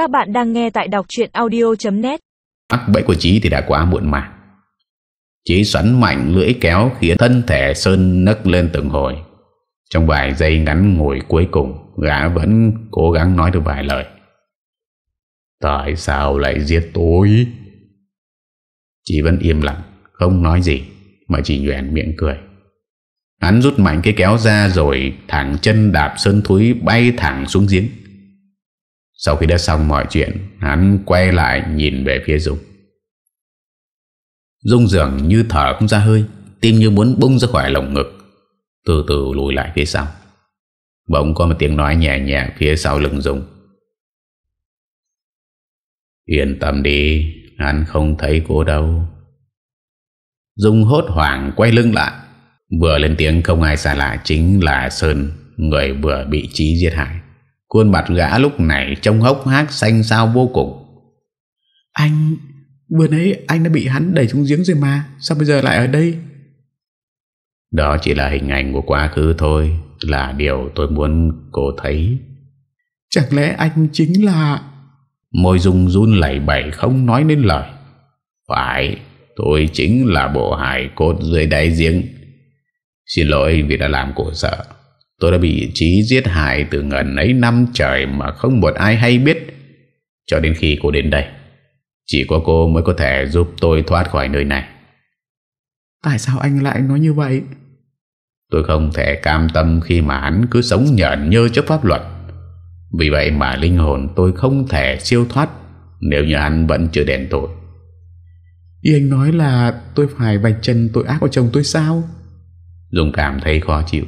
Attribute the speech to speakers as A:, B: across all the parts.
A: Các bạn đang nghe tại đọc chuyện audio.net
B: Mắc bẫy của Chí thì đã quá muộn màng. Chí xoắn mạnh lưỡi kéo khiến thân thể Sơn nấc lên từng hồi. Trong vài giây ngắn ngồi cuối cùng, gã vẫn cố gắng nói được vài lời. Tại sao lại giết tôi? Chí vẫn im lặng, không nói gì, mà chỉ nhuền miệng cười. Hắn rút mạnh cái kéo ra rồi thẳng chân đạp Sơn Thúy bay thẳng xuống giếng. Sau khi đã xong mọi chuyện, Hắn quay lại nhìn về phía Dung. Dung dường như thở không ra hơi, Tim như muốn bung ra khỏi lồng ngực, Từ từ lùi lại phía sau. Bỗng có một tiếng nói nhẹ nhẹ Phía sau lưng Dung. Yên tâm đi, Hắn không thấy cô đâu. Dung hốt hoảng quay lưng lại. Vừa lên tiếng không ai xa lạ Chính là Sơn, Người vừa bị trí giết hại. Khuôn mặt gã lúc này trông hốc hác xanh sao vô cùng.
C: Anh Vừa nãy anh đã bị hắn đẩy xuống giếng rồi mà Sao bây giờ lại ở đây?
B: Đó chỉ là hình ảnh của quá khứ thôi Là điều tôi muốn cô thấy.
C: Chẳng lẽ anh chính là
B: Môi dung run lẩy bẩy không nói nên lời. Phải Tôi chính là bộ hải cốt dưới đáy giếng. Xin lỗi vì đã làm cô sợ Tôi đã bị trí giết hại từ ngần ấy năm trời mà không một ai hay biết. Cho đến khi cô đến đây, chỉ có cô mới có thể giúp tôi thoát khỏi nơi này.
C: Tại sao anh lại nói như vậy?
B: Tôi không thể cam tâm khi mà hắn cứ sống nhẫn nhơ trước pháp luật. Vì vậy mà linh hồn tôi không thể siêu thoát nếu như hắn vẫn chưa đền tội.
C: Ý anh nói là tôi phải vạch chân tội ác của chồng tôi sao?
B: Dung cảm thấy khó chịu.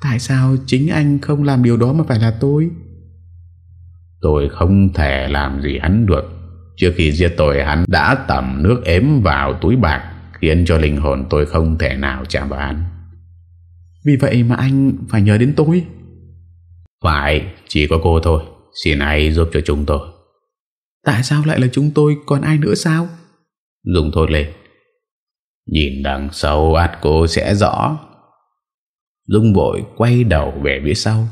C: Tại sao chính anh không làm điều đó mà phải là tôi?
B: Tôi không thể làm gì hắn được. Trước khi giết tôi hắn đã tẩm nước ếm vào túi bạc khiến cho linh hồn tôi không thể nào chạm vào hắn.
C: Vì vậy mà anh phải nhớ đến tôi.
B: Phải, chỉ có cô thôi. Xin hãy giúp cho chúng tôi.
C: Tại sao lại là chúng tôi còn ai nữa sao?
B: Dùng thôi lên. Nhìn đằng sau át cô sẽ rõ Dung vội quay đầu về phía sau.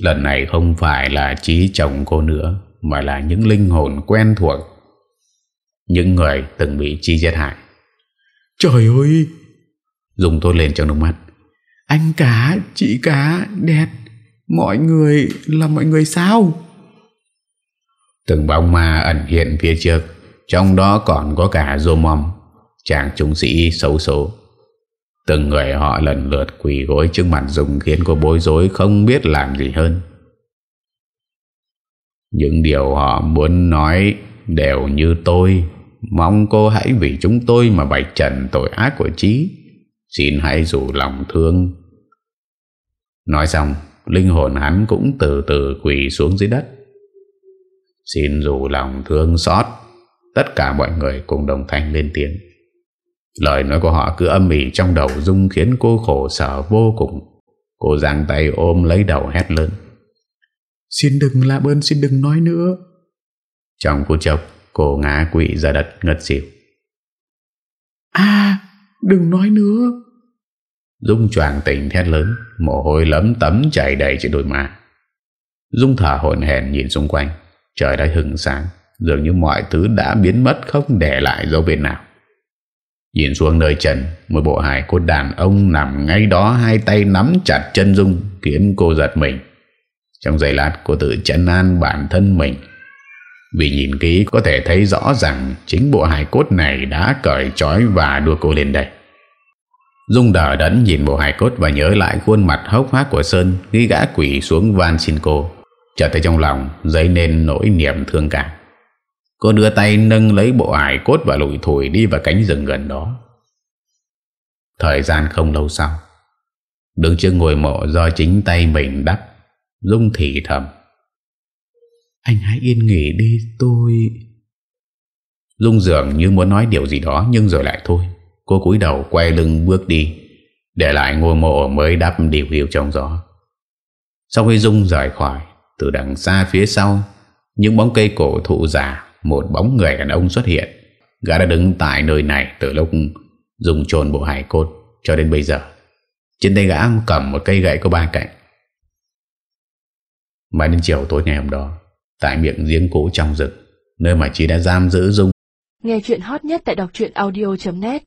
B: Lần này không phải là trí chồng cô nữa Mà là những linh hồn quen thuộc. Những người từng bị chi giết hại.
C: Trời ơi!
B: Dung tôi lên trong nước mắt.
C: Anh cá, chị cá, đẹp. Mọi người là mọi người sao?
B: Từng bóng ma ẩn hiện phía trước Trong đó còn có cả dô mong Chàng trung sĩ xấu số Từng người họ lần lượt quỳ gối trước mặt Dung khiến cô bối rối không biết làm gì hơn. Những điều họ muốn nói đều như tôi. Mong cô hãy vì chúng tôi mà bạch trần tội ác của Trí. Xin hãy rủ lòng thương. Nói xong, linh hồn hắn cũng từ từ quỳ xuống dưới đất. Xin rủ lòng thương xót. Tất cả mọi người cùng đồng thanh lên tiếng. Lời nói của họ cứ âm ỉ trong đầu Dung khiến cô khổ sở vô cùng. Cô giang tay ôm lấy đầu hét lớn.
C: Xin đừng làm ơn xin đừng nói nữa.
B: Trong phút chốc, cô ngã quỵ ra đất ngất xỉu.
C: À, đừng nói nữa.
B: Dung choàng tỉnh thét lớn, mồ hôi lấm tấm chảy đầy trên đôi má. Dung thở hồn hèn nhìn xung quanh, trời đã hừng sáng, dường như mọi thứ đã biến mất không để lại dấu vết nào. Nhìn xuống nơi trần Một bộ hài cốt đàn ông nằm ngay đó, Hai tay nắm chặt chân Dung, Khiến cô giật mình. Trong giây lát, cô tự chấn an bản thân mình. Vì nhìn kỹ, có thể thấy rõ rằng Chính bộ hài cốt này đã cởi trói Và đưa cô lên đây. Dung đỡ đẫn nhìn bộ hài cốt Và nhớ lại khuôn mặt hốc hác của Sơn Ghi gã quỷ xuống van xin cô. Trở tới trong lòng dấy nên nỗi niềm thương cảm. Cô đưa tay nâng lấy bộ ải cốt và lùi thổi đi vào cánh rừng gần đó. Thời gian không lâu sau, đứng trước ngồi mộ do chính tay mình đắp, Dung thị thầm.
C: Anh hãy yên nghỉ đi tôi...
B: Dung dường như muốn nói điều gì đó nhưng rồi lại thôi. Cô cúi đầu quay lưng bước đi, để lại ngôi mộ mới đắp điều hiệu trong gió. Sau khi Dung rời khỏi, từ đằng xa phía sau, những bóng cây cổ thụ già một bóng người đàn ông xuất hiện. Gã đã đứng tại nơi này từ lúc dùng trồn bộ hải cốt cho đến bây giờ. Trên tay gã cầm một cây gậy có ba cạnh. Mãi đến chiều tối ngày hôm đó, Tại miệng giếng cũ trong rừng Nơi mà chị đã giam giữ Dung
D: Nghe chuyện hot nhất tại đọc audio.net